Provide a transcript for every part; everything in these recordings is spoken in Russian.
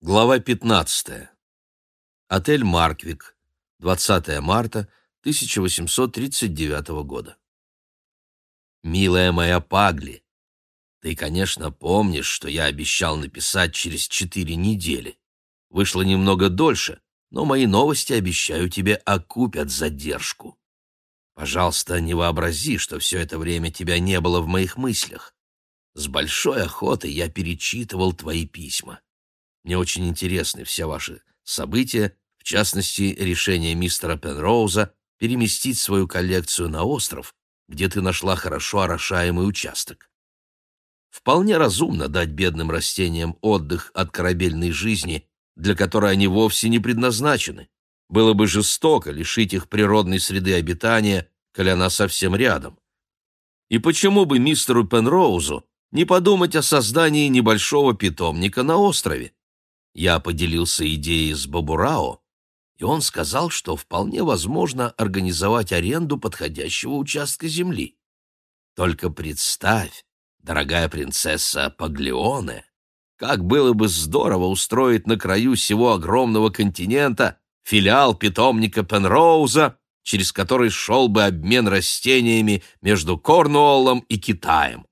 Глава 15. Отель «Марквик», 20 марта 1839 года. «Милая моя Пагли, ты, конечно, помнишь, что я обещал написать через четыре недели. Вышло немного дольше, но мои новости, обещаю тебе, окупят задержку. Пожалуйста, не вообрази, что все это время тебя не было в моих мыслях. С большой охотой я перечитывал твои письма». Мне очень интересны все ваши события, в частности, решение мистера Пенроуза переместить свою коллекцию на остров, где ты нашла хорошо орошаемый участок. Вполне разумно дать бедным растениям отдых от корабельной жизни, для которой они вовсе не предназначены. Было бы жестоко лишить их природной среды обитания, коли она совсем рядом. И почему бы мистеру Пенроузу не подумать о создании небольшого питомника на острове? Я поделился идеей с Бабурао, и он сказал, что вполне возможно организовать аренду подходящего участка земли. Только представь, дорогая принцесса Паглеоне, как было бы здорово устроить на краю всего огромного континента филиал питомника Пенроуза, через который шел бы обмен растениями между Корнуоллом и Китаем.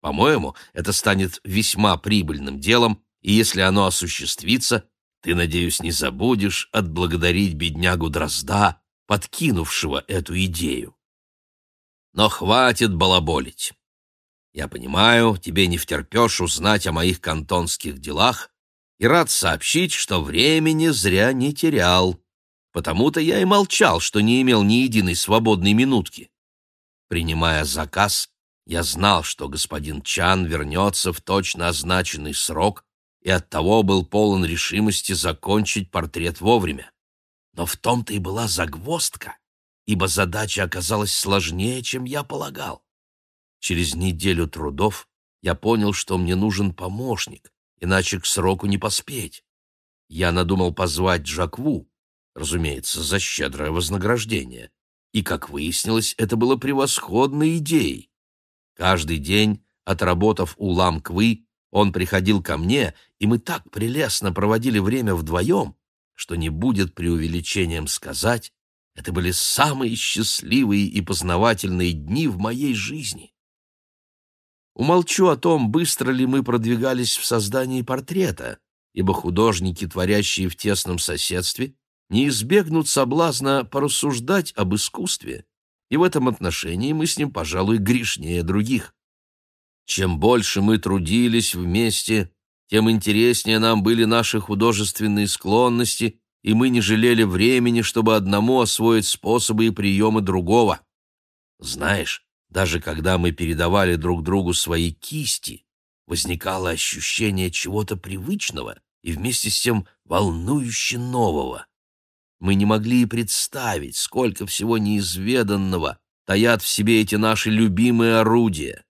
По-моему, это станет весьма прибыльным делом, и если оно осуществится, ты, надеюсь, не забудешь отблагодарить беднягу Дрозда, подкинувшего эту идею. Но хватит балаболить. Я понимаю, тебе не втерпешь узнать о моих кантонских делах, и рад сообщить, что времени зря не терял. Потому-то я и молчал, что не имел ни единой свободной минутки. Принимая заказ, я знал, что господин Чан вернется в точно означенный срок и оттого был полон решимости закончить портрет вовремя. Но в том-то и была загвоздка, ибо задача оказалась сложнее, чем я полагал. Через неделю трудов я понял, что мне нужен помощник, иначе к сроку не поспеть. Я надумал позвать Джакву, разумеется, за щедрое вознаграждение, и, как выяснилось, это было превосходной идеей. Каждый день, отработав у Ламквы, он приходил ко мне, и мы так прелестно проводили время вдвоем, что не будет преувеличением сказать, это были самые счастливые и познавательные дни в моей жизни. Умолчу о том, быстро ли мы продвигались в создании портрета, ибо художники, творящие в тесном соседстве, не избегнут соблазна порассуждать об искусстве, и в этом отношении мы с ним, пожалуй, грешнее других. Чем больше мы трудились вместе, тем интереснее нам были наши художественные склонности, и мы не жалели времени, чтобы одному освоить способы и приемы другого. Знаешь, даже когда мы передавали друг другу свои кисти, возникало ощущение чего-то привычного и вместе с тем волнующе нового. Мы не могли и представить, сколько всего неизведанного таят в себе эти наши любимые орудия.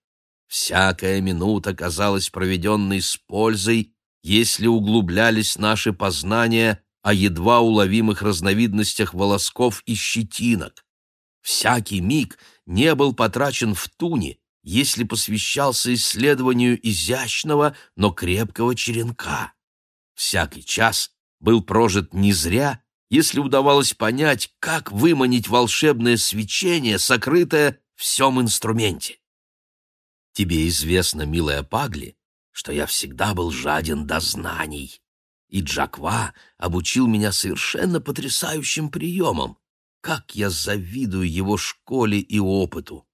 Всякая минута казалась проведенной с пользой, если углублялись наши познания о едва уловимых разновидностях волосков и щетинок. Всякий миг не был потрачен в туне, если посвящался исследованию изящного, но крепкого черенка. Всякий час был прожит не зря, если удавалось понять, как выманить волшебное свечение, сокрытое в всем инструменте. Тебе известно, милая Пагли, что я всегда был жаден до знаний. И Джаква обучил меня совершенно потрясающим приемам. Как я завидую его школе и опыту!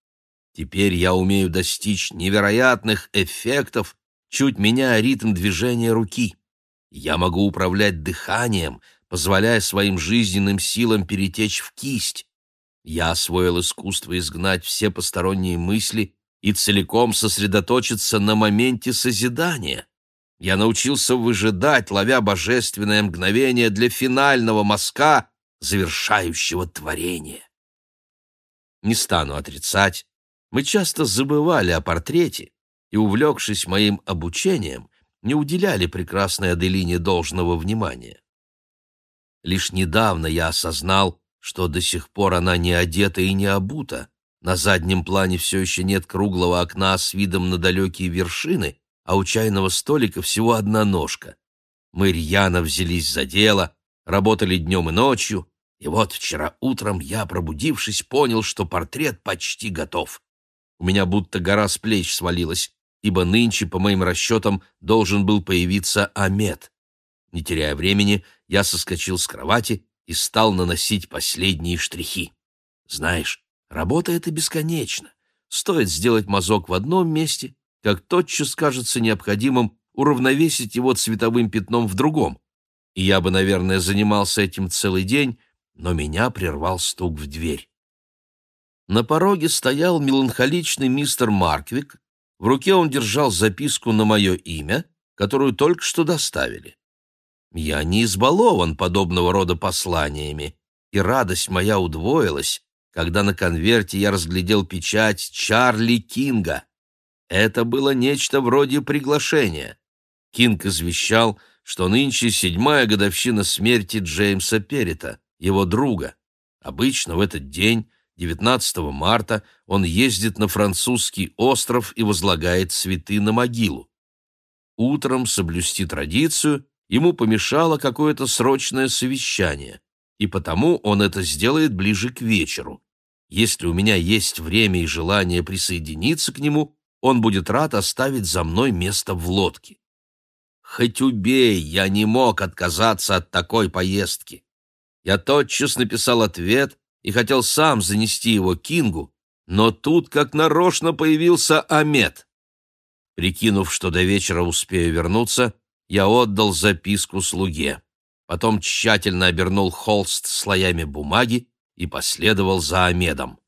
Теперь я умею достичь невероятных эффектов, чуть меняя ритм движения руки. Я могу управлять дыханием, позволяя своим жизненным силам перетечь в кисть. Я освоил искусство изгнать все посторонние мысли и целиком сосредоточиться на моменте созидания. Я научился выжидать, ловя божественное мгновение для финального мазка, завершающего творение. Не стану отрицать, мы часто забывали о портрете и, увлекшись моим обучением, не уделяли прекрасной Аделине должного внимания. Лишь недавно я осознал, что до сих пор она не одета и не обута, на заднем плане все еще нет круглого окна с видом на далекие вершины, а у чайного столика всего одна ножка. Мы рьяно взялись за дело, работали днем и ночью, и вот вчера утром я, пробудившись, понял, что портрет почти готов. У меня будто гора с плеч свалилась, ибо нынче, по моим расчетам, должен был появиться Амет. Не теряя времени, я соскочил с кровати и стал наносить последние штрихи. Знаешь, работа эта бесконечна. Стоит сделать мазок в одном месте, как тотчас кажется необходимым уравновесить его цветовым пятном в другом. И я бы, наверное, занимался этим целый день, но меня прервал стук в дверь. На пороге стоял меланхоличный мистер Марквик, в руке он держал записку на мое имя, которую только что доставили. Я не избалован подобного рода посланиями, и радость моя удвоилась, когда на конверте я разглядел печать Чарли Кинга. Это было нечто вроде приглашения. Кинг извещал, что нынче седьмая годовщина смерти Джеймса Перрита, его друга. Обычно в этот день, 19 марта, он ездит на французский остров и возлагает цветы на могилу. Утром соблюсти традицию ему помешало какое-то срочное совещание, и потому он это сделает ближе к вечеру. Если у меня есть время и желание присоединиться к нему, он будет рад оставить за мной место в лодке. Хоть убей, я не мог отказаться от такой поездки. Я тотчас написал ответ и хотел сам занести его Кингу, но тут как нарочно появился Амет. Прикинув, что до вечера успею вернуться, я отдал записку слуге. Потом тщательно обернул холст слоями бумаги и последовал за Амедом.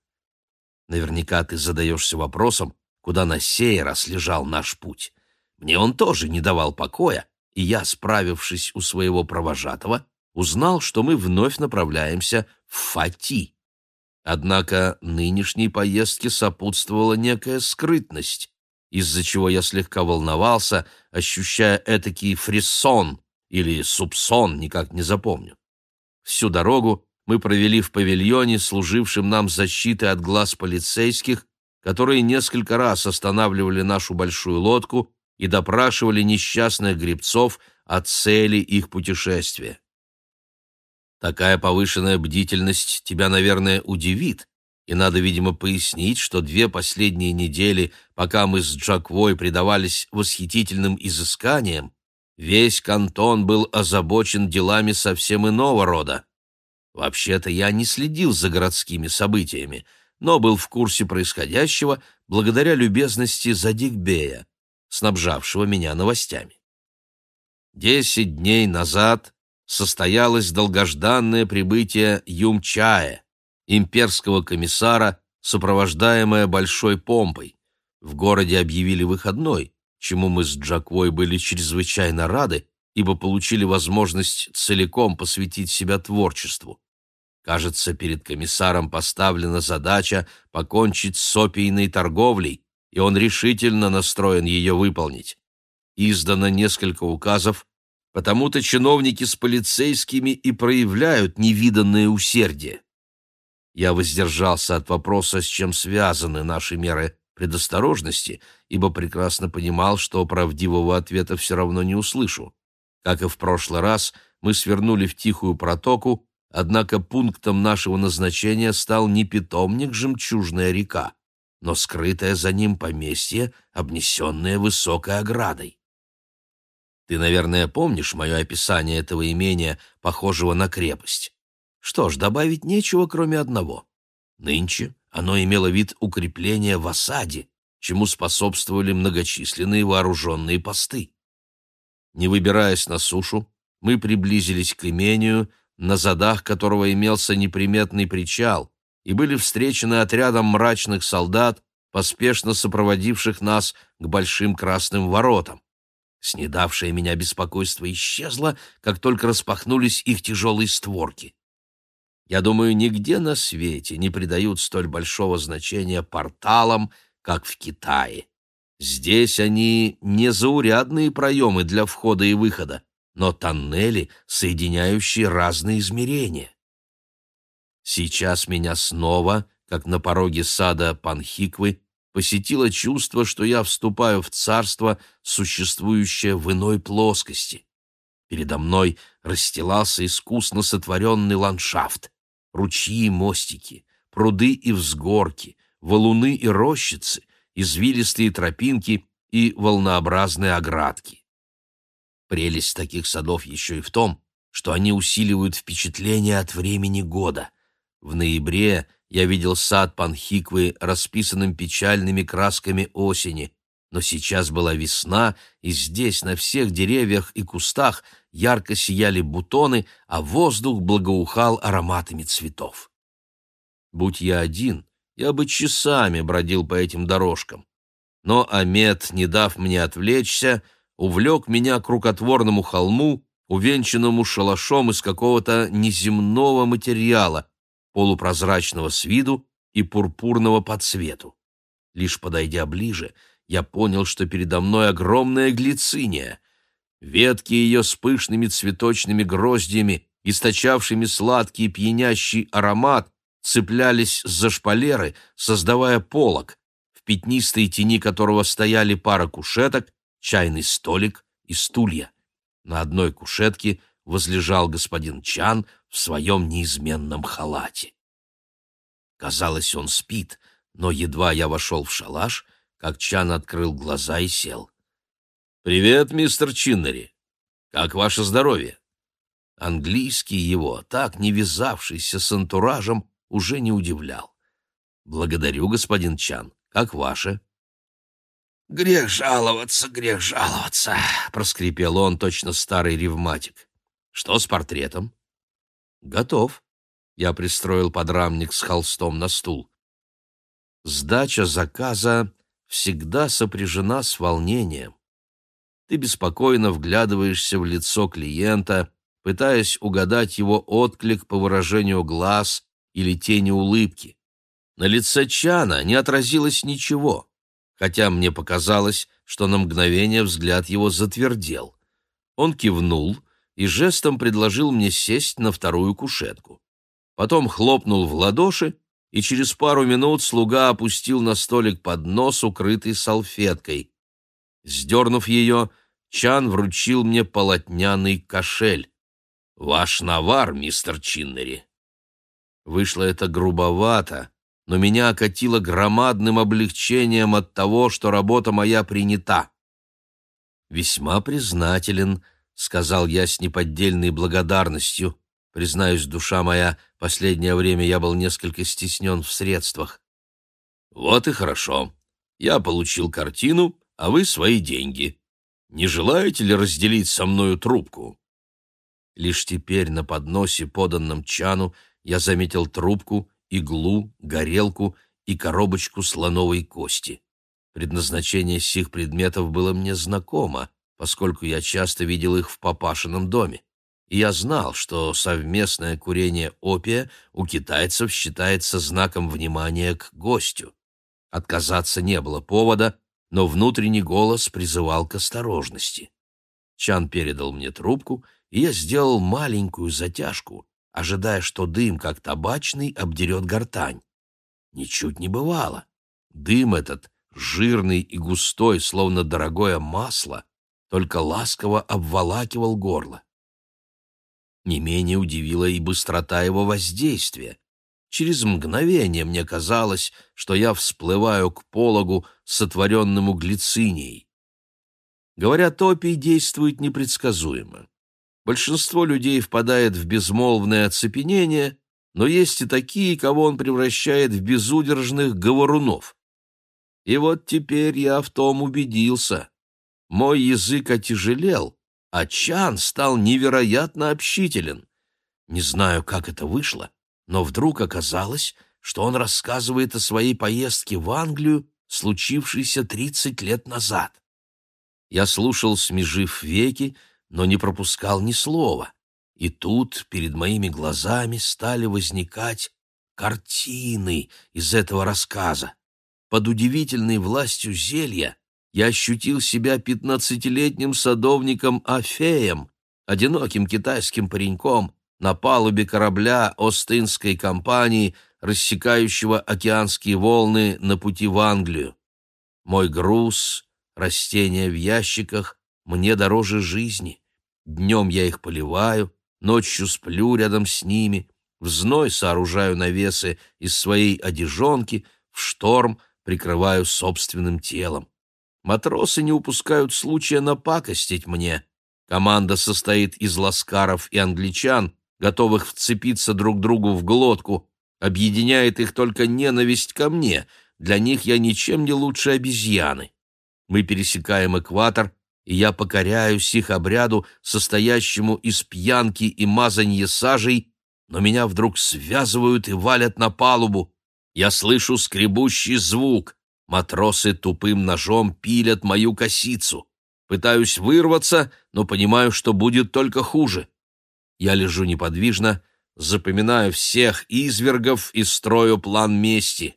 Наверняка ты задаешься вопросом, куда на сей раз лежал наш путь. Мне он тоже не давал покоя, и я, справившись у своего провожатого, узнал, что мы вновь направляемся в Фати. Однако нынешней поездке сопутствовала некая скрытность, из-за чего я слегка волновался, ощущая этакий фрисон или субсон, никак не запомню. Всю дорогу мы провели в павильоне, служившем нам защитой от глаз полицейских, которые несколько раз останавливали нашу большую лодку и допрашивали несчастных гребцов о цели их путешествия. Такая повышенная бдительность тебя, наверное, удивит, и надо, видимо, пояснить, что две последние недели, пока мы с Джаквой предавались восхитительным изысканиям, весь кантон был озабочен делами совсем иного рода. Вообще-то я не следил за городскими событиями, но был в курсе происходящего благодаря любезности Задикбея, снабжавшего меня новостями. Десять дней назад состоялось долгожданное прибытие Юмчая, имперского комиссара, сопровождаемое большой помпой. В городе объявили выходной, чему мы с Джаквой были чрезвычайно рады, ибо получили возможность целиком посвятить себя творчеству. Кажется, перед комиссаром поставлена задача покончить с опийной торговлей, и он решительно настроен ее выполнить. Издано несколько указов, Потому-то чиновники с полицейскими и проявляют невиданное усердие. Я воздержался от вопроса, с чем связаны наши меры предосторожности, ибо прекрасно понимал, что правдивого ответа все равно не услышу. Как и в прошлый раз, мы свернули в тихую протоку, однако пунктом нашего назначения стал не питомник «Жемчужная река», но скрытое за ним поместье, обнесенное высокой оградой. Ты, наверное, помнишь мое описание этого имения, похожего на крепость. Что ж, добавить нечего, кроме одного. Нынче оно имело вид укрепления в осаде, чему способствовали многочисленные вооруженные посты. Не выбираясь на сушу, мы приблизились к имению, на задах которого имелся неприметный причал, и были встречены отрядом мрачных солдат, поспешно сопроводивших нас к большим красным воротам. Снедавшее меня беспокойство исчезло, как только распахнулись их тяжелые створки. Я думаю, нигде на свете не придают столь большого значения порталам, как в Китае. Здесь они не заурядные проемы для входа и выхода, но тоннели, соединяющие разные измерения. Сейчас меня снова, как на пороге сада Панхиквы, посетило чувство, что я вступаю в царство, существующее в иной плоскости. Передо мной расстилался искусно сотворенный ландшафт. Ручьи и мостики, пруды и взгорки, валуны и рощицы, извилистые тропинки и волнообразные оградки. Прелесть таких садов еще и в том, что они усиливают впечатление от времени года. В ноябре я видел сад Панхиквы, расписанным печальными красками осени, но сейчас была весна, и здесь на всех деревьях и кустах ярко сияли бутоны, а воздух благоухал ароматами цветов. Будь я один, я бы часами бродил по этим дорожкам. Но Амет, не дав мне отвлечься, увлек меня к рукотворному холму, увенчанному шалашом из какого-то неземного материала, полупрозрачного с виду и пурпурного по цвету. Лишь подойдя ближе, я понял, что передо мной огромная глициния. Ветки ее с пышными цветочными гроздьями, источавшими сладкий пьянящий аромат, цеплялись за шпалеры, создавая полог, в пятнистой тени которого стояли пара кушеток, чайный столик и стулья. На одной кушетке возлежал господин Чан в своем неизменном халате. Казалось, он спит, но едва я вошел в шалаш, как Чан открыл глаза и сел. «Привет, мистер Чиннери. Как ваше здоровье?» Английский его, так не вязавшийся с антуражем, уже не удивлял. «Благодарю, господин Чан. Как ваше?» «Грех жаловаться, грех жаловаться», — проскрипел он, точно старый ревматик. Что с портретом? Готов. Я пристроил подрамник с холстом на стул. Сдача заказа всегда сопряжена с волнением. Ты беспокойно вглядываешься в лицо клиента, пытаясь угадать его отклик по выражению глаз или тени улыбки. На лице Чана не отразилось ничего, хотя мне показалось, что на мгновение взгляд его затвердел. Он кивнул — и жестом предложил мне сесть на вторую кушетку. Потом хлопнул в ладоши, и через пару минут слуга опустил на столик поднос, укрытый салфеткой. Сдернув ее, Чан вручил мне полотняный кошель. «Ваш навар, мистер Чиннери». Вышло это грубовато, но меня окатило громадным облегчением от того, что работа моя принята. Весьма признателен — сказал я с неподдельной благодарностью. Признаюсь, душа моя, последнее время я был несколько стеснен в средствах. Вот и хорошо. Я получил картину, а вы свои деньги. Не желаете ли разделить со мною трубку? Лишь теперь на подносе, поданном чану, я заметил трубку, иглу, горелку и коробочку слоновой кости. Предназначение сих предметов было мне знакомо, поскольку я часто видел их в папашином доме. И я знал, что совместное курение опия у китайцев считается знаком внимания к гостю. Отказаться не было повода, но внутренний голос призывал к осторожности. Чан передал мне трубку, и я сделал маленькую затяжку, ожидая, что дым, как табачный, обдерет гортань. Ничуть не бывало. Дым этот, жирный и густой, словно дорогое масло, только ласково обволакивал горло. Не менее удивила и быстрота его воздействия. Через мгновение мне казалось, что я всплываю к пологу, сотворенному глицинией. Говорят, опий действует непредсказуемо. Большинство людей впадает в безмолвное оцепенение, но есть и такие, кого он превращает в безудержных говорунов. И вот теперь я в том убедился. Мой язык отяжелел, а Чан стал невероятно общителен. Не знаю, как это вышло, но вдруг оказалось, что он рассказывает о своей поездке в Англию, случившейся тридцать лет назад. Я слушал, смежив веки, но не пропускал ни слова. И тут перед моими глазами стали возникать картины из этого рассказа. Под удивительной властью зелья я ощутил себя пятнадцатилетним садовником Афеем, одиноким китайским пареньком на палубе корабля Остинской компании, рассекающего океанские волны на пути в Англию. Мой груз, растения в ящиках, мне дороже жизни. Днем я их поливаю, ночью сплю рядом с ними, в зной сооружаю навесы из своей одежонки, в шторм прикрываю собственным телом. Матросы не упускают случая напакостить мне. Команда состоит из ласкаров и англичан, готовых вцепиться друг другу в глотку. Объединяет их только ненависть ко мне. Для них я ничем не лучше обезьяны. Мы пересекаем экватор, и я покоряюсь их обряду, состоящему из пьянки и мазанья сажей, но меня вдруг связывают и валят на палубу. Я слышу скребущий звук. Матросы тупым ножом пилят мою косицу. Пытаюсь вырваться, но понимаю, что будет только хуже. Я лежу неподвижно, запоминаю всех извергов и строю план мести.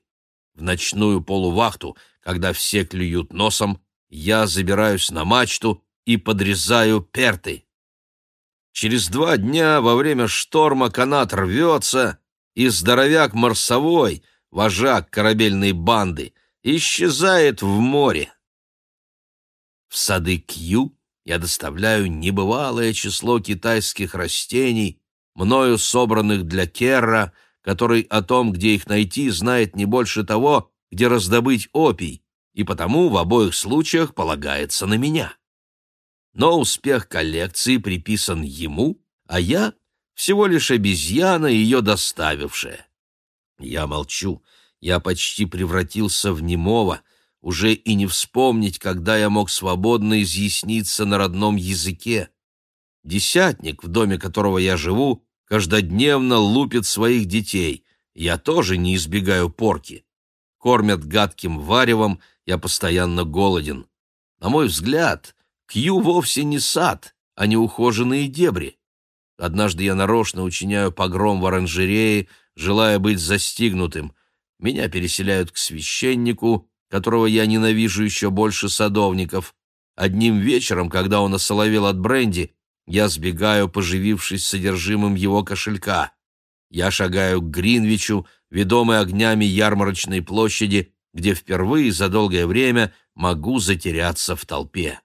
В ночную полувахту, когда все клюют носом, я забираюсь на мачту и подрезаю перты. Через два дня во время шторма канат рвется, и здоровяк Марсовой, вожак корабельной банды, исчезает в море. В сады Кью я доставляю небывалое число китайских растений, мною собранных для Керра, который о том, где их найти, знает не больше того, где раздобыть опий, и потому в обоих случаях полагается на меня но успех коллекции приписан ему, а я всего лишь обезьяна, ее доставившая. Я молчу, я почти превратился в немого, уже и не вспомнить, когда я мог свободно изъясниться на родном языке. Десятник, в доме которого я живу, каждодневно лупит своих детей. Я тоже не избегаю порки. Кормят гадким варевом, я постоянно голоден. На мой взгляд, Кью вовсе не сад, а не ухоженные дебри. Однажды я нарочно учиняю погром в оранжерее, желая быть застигнутым. Меня переселяют к священнику, которого я ненавижу еще больше садовников. Одним вечером, когда он осоловел от бренди, я сбегаю, поживившись содержимым его кошелька. Я шагаю к Гринвичу, ведомый огнями ярмарочной площади, где впервые за долгое время могу затеряться в толпе.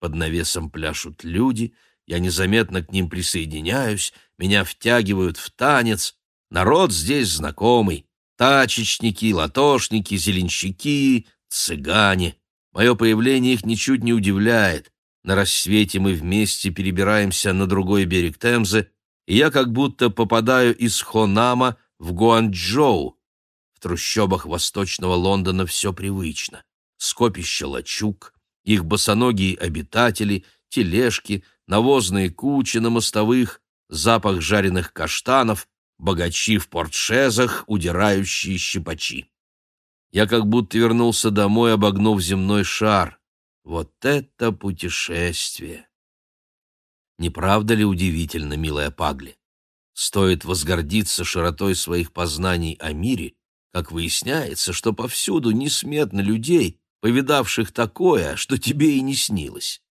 Под навесом пляшут люди, я незаметно к ним присоединяюсь, меня втягивают в танец. Народ здесь знакомый. Тачечники, латошники, зеленщики, цыгане. Мое появление их ничуть не удивляет. На рассвете мы вместе перебираемся на другой берег Темзы, и я как будто попадаю из Хонама в Гуанчжоу. В трущобах восточного Лондона все привычно. Скопище лачуг, их босоногие обитатели, тележки, навозные кучи на мостовых, запах жареных каштанов, богачи в портшезах, удирающие щипачи. Я как будто вернулся домой, обогнув земной шар. Вот это путешествие! Не правда ли удивительно, милая Пагли? Стоит возгордиться широтой своих познаний о мире, как выясняется, что повсюду несметно людей, повидавших такое, что тебе и не снилось.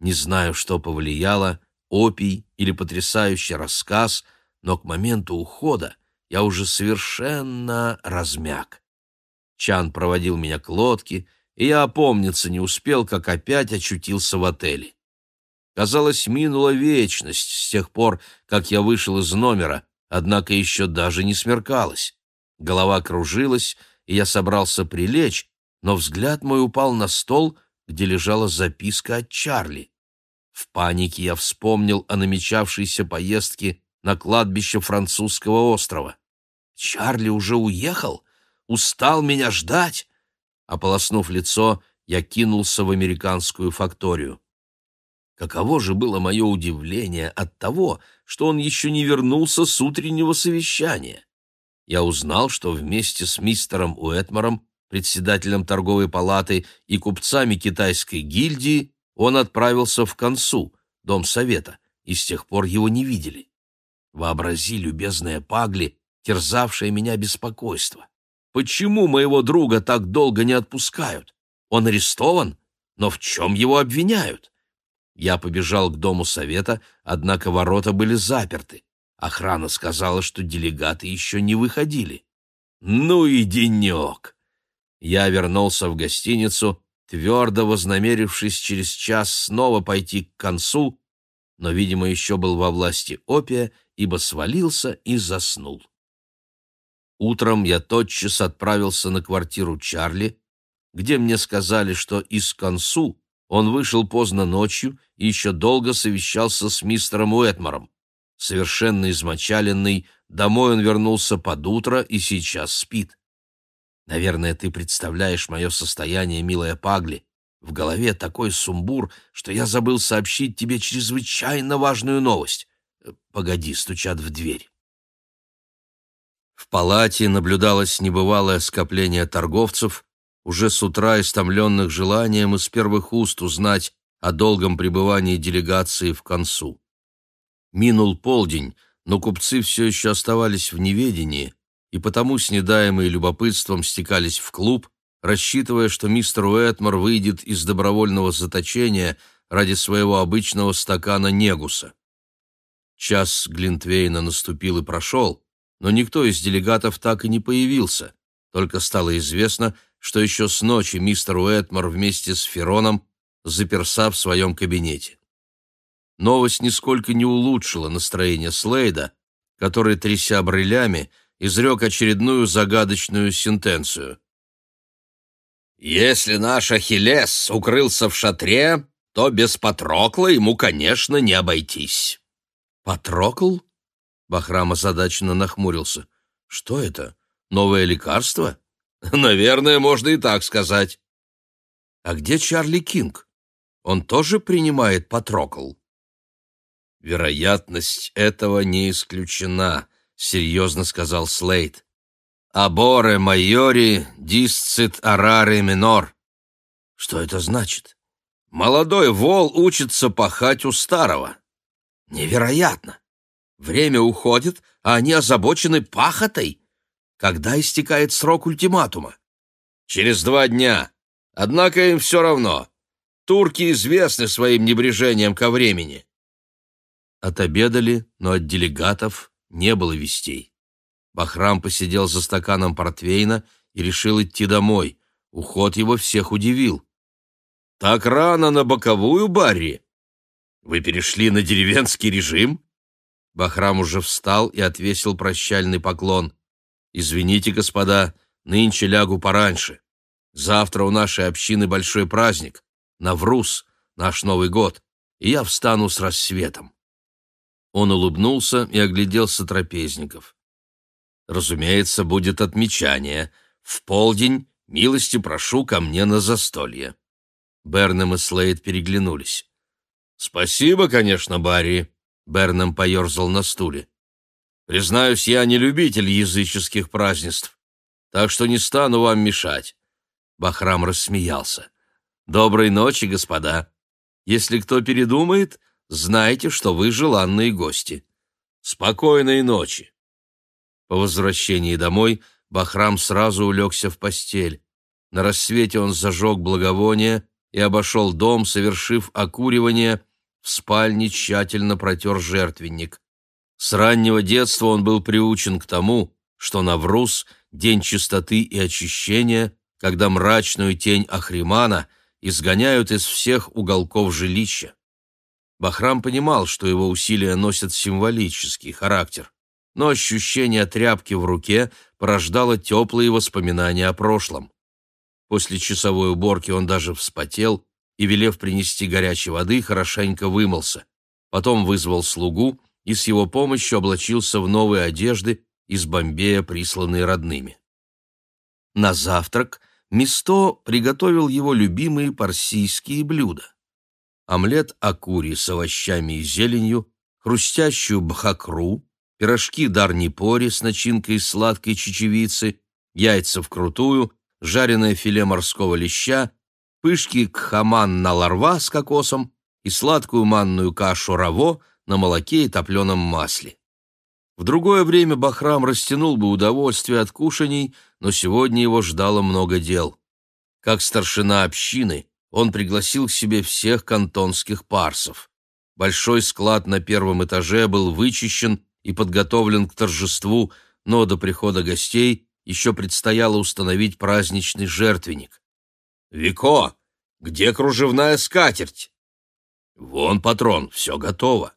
Не знаю, что повлияло, опий или потрясающий рассказ, но к моменту ухода я уже совершенно размяк. Чан проводил меня к лодке, и я опомниться не успел, как опять очутился в отеле. Казалось, минула вечность с тех пор, как я вышел из номера, однако еще даже не смеркалось. Голова кружилась, и я собрался прилечь, но взгляд мой упал на стол, где лежала записка от Чарли. В панике я вспомнил о намечавшейся поездке на кладбище французского острова. Чарли уже уехал? Устал меня ждать? Ополоснув лицо, я кинулся в американскую факторию. Каково же было мое удивление от того, что он еще не вернулся с утреннего совещания. Я узнал, что вместе с мистером Уэтмором председателем торговой палаты и купцами китайской гильдии, он отправился в концу, дом совета, и с тех пор его не видели. Вообрази, любезная Пагли, терзавшая меня беспокойство. Почему моего друга так долго не отпускают? Он арестован, но в чем его обвиняют? Я побежал к дому совета, однако ворота были заперты. Охрана сказала, что делегаты еще не выходили. Ну и денек! Я вернулся в гостиницу, твердо вознамерившись через час снова пойти к концу, но, видимо, еще был во власти опия, ибо свалился и заснул. Утром я тотчас отправился на квартиру Чарли, где мне сказали, что из концу он вышел поздно ночью и еще долго совещался с мистером Уэтмором. Совершенно измочаленный, домой он вернулся под утро и сейчас спит. Наверное, ты представляешь мое состояние, милая Пагли. В голове такой сумбур, что я забыл сообщить тебе чрезвычайно важную новость. Погоди, стучат в дверь. В палате наблюдалось небывалое скопление торговцев, уже с утра истомленных желанием из первых уст узнать о долгом пребывании делегации в концу. Минул полдень, но купцы все еще оставались в неведении, и потому с недаемой любопытством стекались в клуб, рассчитывая, что мистер Уэтмор выйдет из добровольного заточения ради своего обычного стакана негуса. Час Глинтвейна наступил и прошел, но никто из делегатов так и не появился, только стало известно, что еще с ночи мистер Уэтмор вместе с Фероном заперся в своем кабинете. Новость нисколько не улучшила настроение Слейда, который, тряся брылями, изрек очередную загадочную сентенцию. «Если наш Ахиллес укрылся в шатре, то без Патрокла ему, конечно, не обойтись». «Патрокл?» Бахрам озадаченно нахмурился. «Что это? Новое лекарство?» «Наверное, можно и так сказать». «А где Чарли Кинг? Он тоже принимает Патрокл?» «Вероятность этого не исключена», — серьезно сказал Слейд. «Аборе майори дисцит араре минор». «Что это значит?» «Молодой вол учится пахать у старого». «Невероятно! Время уходит, а они озабочены пахотой. Когда истекает срок ультиматума? Через два дня. Однако им все равно. Турки известны своим небрежением ко времени. Отобедали, но от делегатов не было вестей. Бахрам посидел за стаканом портвейна и решил идти домой. Уход его всех удивил. «Так рано на боковую, Барри? Вы перешли на деревенский режим?» Бахрам уже встал и отвесил прощальный поклон. «Извините, господа, нынче лягу пораньше. Завтра у нашей общины большой праздник. Навруз, наш Новый год, и я встану с рассветом». Он улыбнулся и огляделся трапезников. «Разумеется, будет отмечание. В полдень милости прошу ко мне на застолье». Бернем и Слейд переглянулись. «Спасибо, конечно, Барри», Бернам поерзал на стуле. «Признаюсь, я не любитель языческих празднеств, так что не стану вам мешать». Бахрам рассмеялся. «Доброй ночи, господа. Если кто передумает, знайте, что вы желанные гости. Спокойной ночи». По возвращении домой Бахрам сразу улегся в постель. На рассвете он зажег благовоние и обошел дом, совершив окуривание – в спальне тщательно протер жертвенник. С раннего детства он был приучен к тому, что Навруз — день чистоты и очищения, когда мрачную тень Ахримана изгоняют из всех уголков жилища. Бахрам понимал, что его усилия носят символический характер, но ощущение тряпки в руке порождало теплые воспоминания о прошлом. После часовой уборки он даже вспотел и, велев принести горячей воды, хорошенько вымылся. Потом вызвал слугу и с его помощью облачился в новые одежды из Бомбея, присланные родными. На завтрак Мисто приготовил его любимые парсийские блюда. Омлет акури с овощами и зеленью, хрустящую бхакру, пирожки дарнипори с начинкой из сладкой чечевицы, яйца вкрутую, жареное филе морского леща пышки кхаман на ларва с кокосом и сладкую манную кашу раво на молоке и топленом масле. В другое время Бахрам растянул бы удовольствие от кушаний, но сегодня его ждало много дел. Как старшина общины, он пригласил к себе всех кантонских парсов. Большой склад на первом этаже был вычищен и подготовлен к торжеству, но до прихода гостей еще предстояло установить праздничный жертвенник. «Вико, где кружевная скатерть?» Вон патрон, все готово.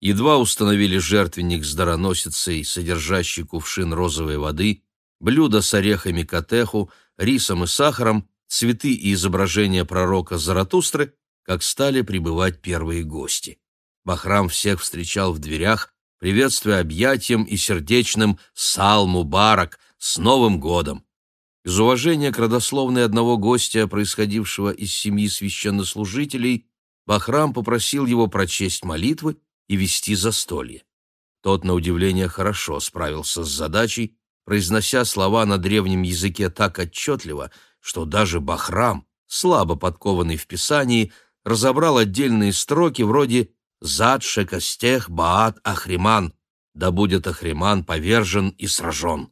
Едва установили жертвенник с дароносицей, содержащий кувшин розовой воды, блюдо с орехами катеху, рисом и сахаром, цветы и изображения пророка Заратустры, как стали прибывать первые гости. Бахрам всех встречал в дверях, приветствуя объятием и сердечным «Сал Мубарак» с Новым годом. Из уважения к родословной одного гостя, происходившего из семьи священнослужителей, Бахрам попросил его прочесть молитвы и вести застолье. Тот, на удивление, хорошо справился с задачей, произнося слова на древнем языке так отчетливо, что даже Бахрам, слабо подкованный в Писании, разобрал отдельные строки вроде «Зад шекостех баат Ахриман», «Да будет Ахриман повержен и сражен».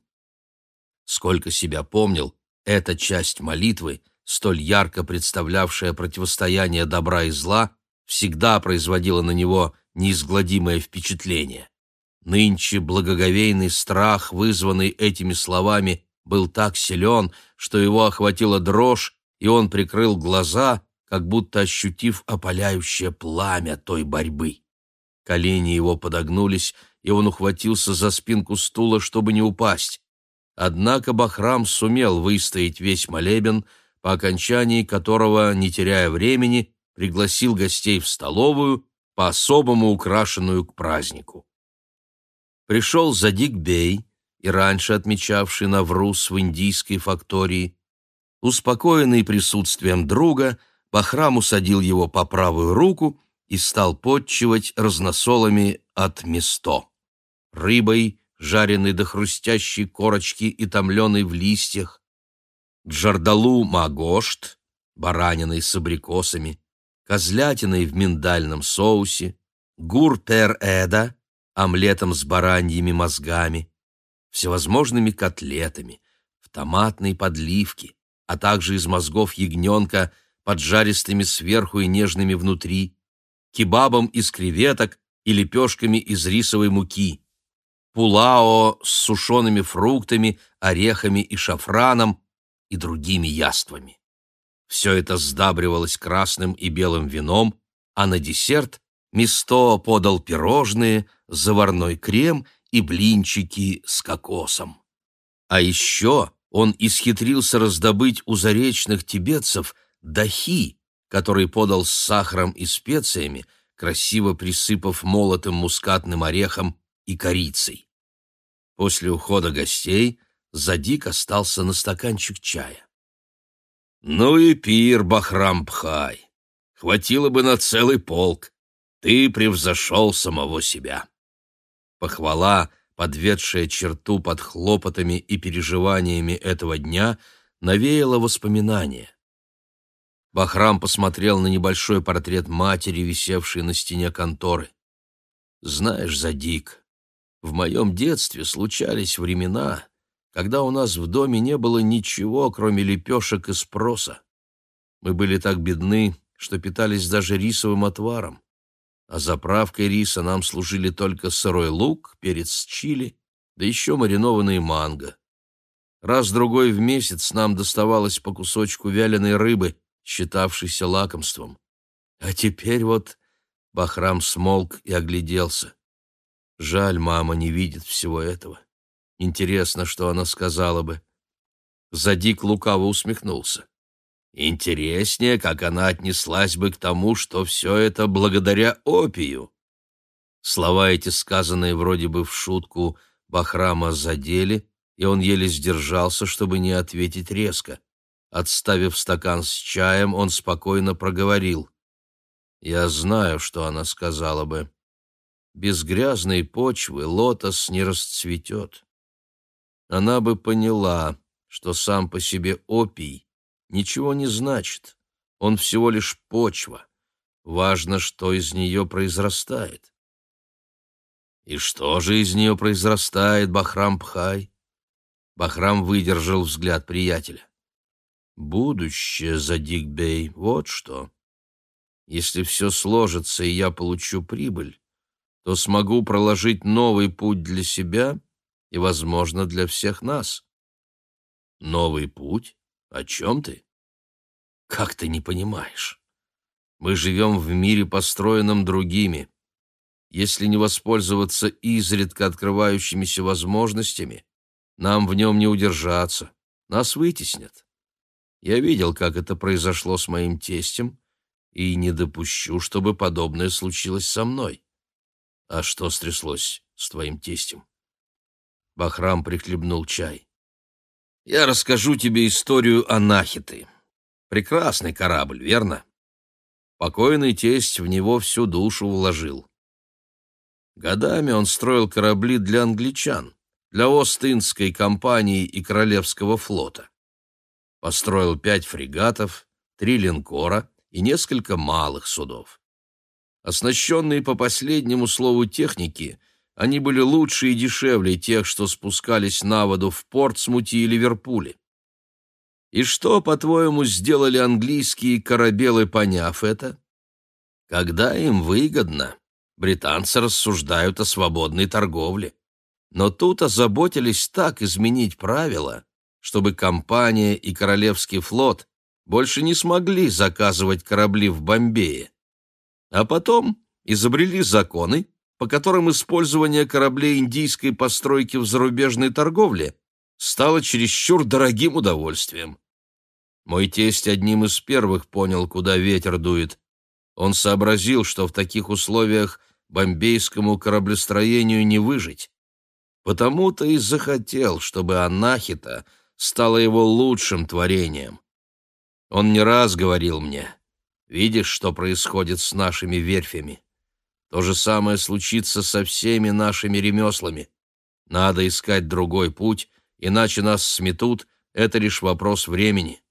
Сколько себя помнил, эта часть молитвы, столь ярко представлявшая противостояние добра и зла, всегда производила на него неизгладимое впечатление. Нынче благоговейный страх, вызванный этими словами, был так силен, что его охватила дрожь, и он прикрыл глаза, как будто ощутив опаляющее пламя той борьбы. Колени его подогнулись, и он ухватился за спинку стула, чтобы не упасть. Однако Бахрам сумел выстоять весь молебен, по окончании которого, не теряя времени, пригласил гостей в столовую, по-особому украшенную к празднику. Пришел Задик Бей, и раньше отмечавший Навруз в индийской фактории. Успокоенный присутствием друга, Бахрам усадил его по правую руку и стал подчивать разносолами от место. Рыбой, жареной до хрустящей корочки и томленой в листьях, джардалу магошт, бараниной с абрикосами, козлятиной в миндальном соусе, гур-пер-эда, омлетом с бараньими мозгами, всевозможными котлетами, в томатной подливке, а также из мозгов ягненка, поджаристыми сверху и нежными внутри, кебабом из креветок и лепешками из рисовой муки, пулао с сушеными фруктами, орехами и шафраном и другими яствами. Все это сдабривалось красным и белым вином, а на десерт Мисто подал пирожные, заварной крем и блинчики с кокосом. А еще он исхитрился раздобыть у заречных тибетцев дахи, который подал с сахаром и специями, красиво присыпав молотым мускатным орехом и корицей. После ухода гостей Задик остался на стаканчик чая. Ну и пир, Бахрам-Пхай! Хватило бы на целый полк. Ты превзошел самого себя. Похвала, подведшая черту под хлопотами и переживаниями этого дня, навеяла воспоминания. Бахрам посмотрел на небольшой портрет матери, висевший на стене конторы. «Знаешь, Задик, в моем детстве случались времена, когда у нас в доме не было ничего, кроме лепешек и спроса. Мы были так бедны, что питались даже рисовым отваром. А заправкой риса нам служили только сырой лук, перец чили, да еще маринованные манго. Раз-другой в месяц нам доставалось по кусочку вяленой рыбы, считавшейся лакомством. А теперь вот Бахрам смолк и огляделся. Жаль, мама не видит всего этого. Интересно, что она сказала бы. Задик лукаво усмехнулся. Интереснее, как она отнеслась бы к тому, что все это благодаря опию. Слова эти, сказанные вроде бы в шутку, Бахрама задели, и он еле сдержался, чтобы не ответить резко. Отставив стакан с чаем, он спокойно проговорил. «Я знаю, что она сказала бы. Без грязной почвы лотос не расцветет она бы поняла, что сам по себе опий ничего не значит, он всего лишь почва. Важно, что из нее произрастает. И что же из нее произрастает, Бахрам-Пхай? Бахрам выдержал взгляд приятеля. Будущее за Дикбей, вот что. Если все сложится, и я получу прибыль, то смогу проложить новый путь для себя и, возможно, для всех нас. Новый путь? О чем ты? Как ты не понимаешь? Мы живем в мире, построенном другими. Если не воспользоваться изредка открывающимися возможностями, нам в нем не удержаться, нас вытеснят. Я видел, как это произошло с моим тестем, и не допущу, чтобы подобное случилось со мной. А что стряслось с твоим тестем? Бахрам прихлебнул чай. Я расскажу тебе историю Анахиты. Прекрасный корабль, верно? Покойный тесть в него всю душу вложил. Годами он строил корабли для англичан, для Ост-Индской компании и Королевского флота. Построил пять фрегатов, три линкора и несколько малых судов. Оснащенные по последнему слову техники, они были лучше и дешевле тех, что спускались на воду в Портсмуте и Ливерпуле. И что, по-твоему, сделали английские корабелы, поняв это? Когда им выгодно, британцы рассуждают о свободной торговле. Но тут озаботились так изменить правила, чтобы компания и Королевский флот больше не смогли заказывать корабли в Бомбее. А потом изобрели законы, по которым использование кораблей индийской постройки в зарубежной торговле стало чересчур дорогим удовольствием. Мой тесть одним из первых понял, куда ветер дует. Он сообразил, что в таких условиях бомбейскому кораблестроению не выжить. Потому-то и захотел, чтобы Анахита стала его лучшим творением. Он не раз говорил мне, «Видишь, что происходит с нашими верфями? То же самое случится со всеми нашими ремеслами. Надо искать другой путь, иначе нас сметут, это лишь вопрос времени».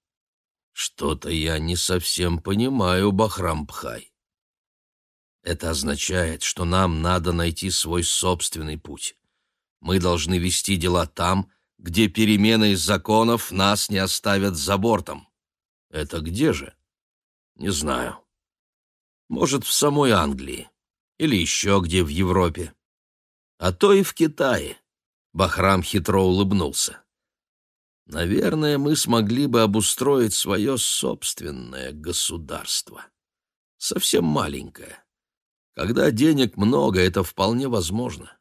Что-то я не совсем понимаю, Бахрам-Пхай. Это означает, что нам надо найти свой собственный путь. Мы должны вести дела там, где перемены законов нас не оставят за бортом. Это где же? Не знаю. Может, в самой Англии. Или еще где в Европе. А то и в Китае. Бахрам хитро улыбнулся. Наверное, мы смогли бы обустроить свое собственное государство. Совсем маленькое. Когда денег много, это вполне возможно.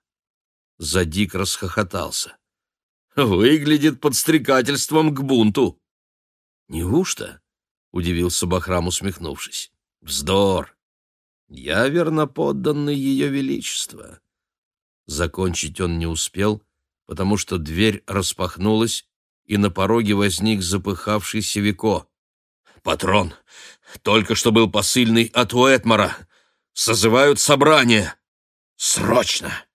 Задик расхохотался. Выглядит подстрекательством к бунту. Неужто? Удивился Бахрам, усмехнувшись. Вздор. Я верно подданный ее величества. Закончить он не успел, потому что дверь распахнулась, и на пороге возник запыхавшийся Вико. «Патрон, только что был посыльный от Уэтмара. Созывают собрание. Срочно!»